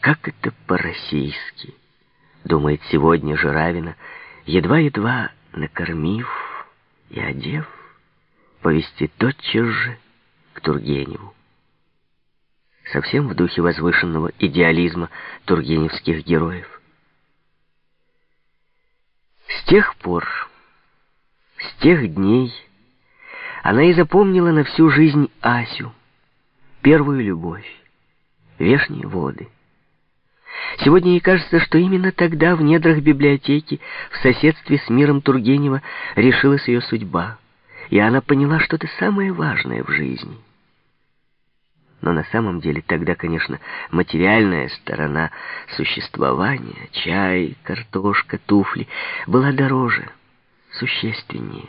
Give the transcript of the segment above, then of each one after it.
Как это по-российски, думает сегодня Жиравина, едва-едва накормив и одев, повести тотчас же к Тургеневу. Совсем в духе возвышенного идеализма тургеневских героев. С тех пор, с тех дней, она и запомнила на всю жизнь Асю, первую любовь, вешние воды. Сегодня ей кажется, что именно тогда в недрах библиотеки, в соседстве с миром Тургенева, решилась ее судьба, и она поняла что-то самое важное в жизни. Но на самом деле тогда, конечно, материальная сторона существования, чай, картошка, туфли, была дороже, существеннее.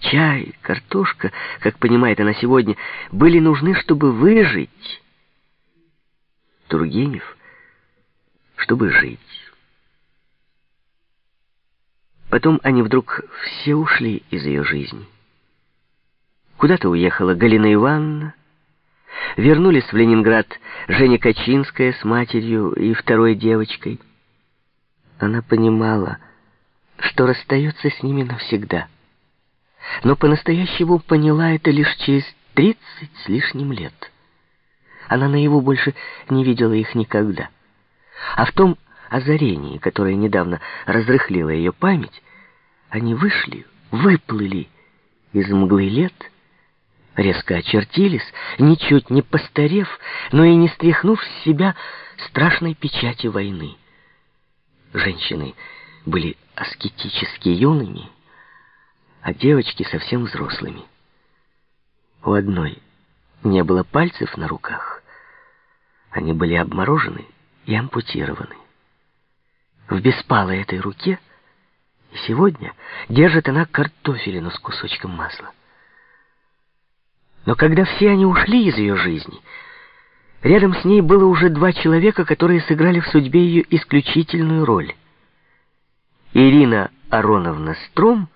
Чай, картошка, как понимает она сегодня, были нужны, чтобы выжить. Тургенев, чтобы жить. Потом они вдруг все ушли из ее жизни. Куда-то уехала Галина Ивановна, вернулись в Ленинград Женя Качинская с матерью и второй девочкой. Она понимала, что расстается с ними навсегда но по-настоящему поняла это лишь через тридцать с лишним лет. Она наяву больше не видела их никогда. А в том озарении, которое недавно разрыхлило ее память, они вышли, выплыли из мглы лет, резко очертились, ничуть не постарев, но и не стряхнув с себя страшной печати войны. Женщины были аскетически юными, а девочки совсем взрослыми. У одной не было пальцев на руках. Они были обморожены и ампутированы. В беспалой этой руке и сегодня держит она картофелину с кусочком масла. Но когда все они ушли из ее жизни, рядом с ней было уже два человека, которые сыграли в судьбе ее исключительную роль. Ирина Ароновна Стром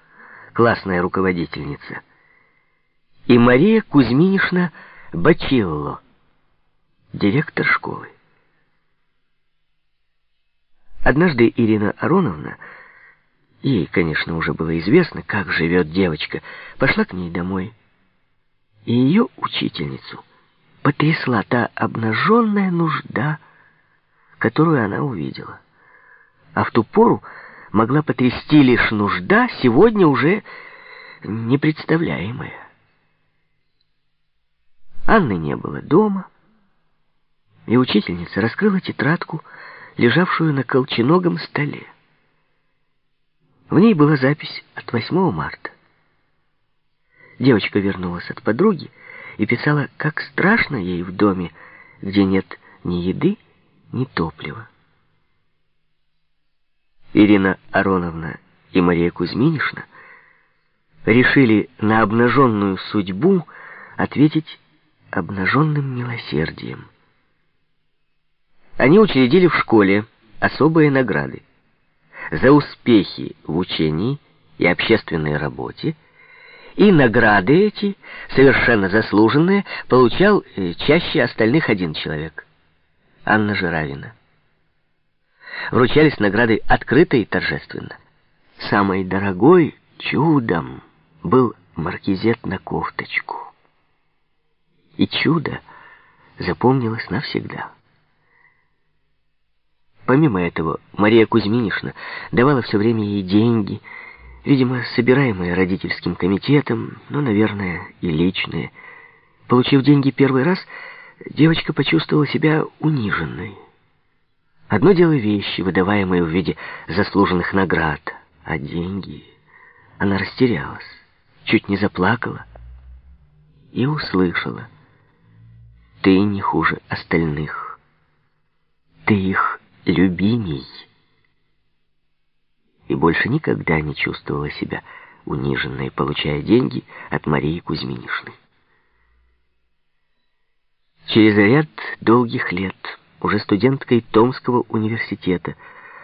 классная руководительница, и Мария Кузьминишна Бачилло, директор школы. Однажды Ирина Ароновна, ей, конечно, уже было известно, как живет девочка, пошла к ней домой. И ее учительницу потрясла та обнаженная нужда, которую она увидела. А в ту пору могла потрясти лишь нужда, сегодня уже непредставляемая. Анны не было дома, и учительница раскрыла тетрадку, лежавшую на колченогом столе. В ней была запись от 8 марта. Девочка вернулась от подруги и писала, как страшно ей в доме, где нет ни еды, ни топлива. Ирина Ароновна и Мария Кузьминишна решили на обнаженную судьбу ответить обнаженным милосердием. Они учредили в школе особые награды за успехи в учении и общественной работе, и награды эти, совершенно заслуженные, получал э, чаще остальных один человек — Анна Жиравина вручались награды открыто и торжественно. Самой дорогой чудом был маркизет на кофточку. И чудо запомнилось навсегда. Помимо этого, Мария Кузьминишна давала все время ей деньги, видимо, собираемые родительским комитетом, но, наверное, и личные. Получив деньги первый раз, девочка почувствовала себя униженной. Одно дело вещи, выдаваемые в виде заслуженных наград, а деньги... Она растерялась, чуть не заплакала и услышала. Ты не хуже остальных. Ты их любимей. И больше никогда не чувствовала себя униженной, получая деньги от Марии Кузьминишны. Через ряд долгих лет уже студенткой Томского университета.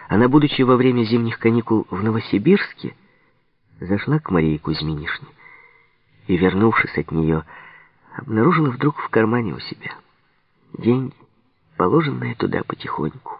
Она, будучи во время зимних каникул в Новосибирске, зашла к Марии Кузьминишне и, вернувшись от нее, обнаружила вдруг в кармане у себя деньги, положенное туда потихоньку.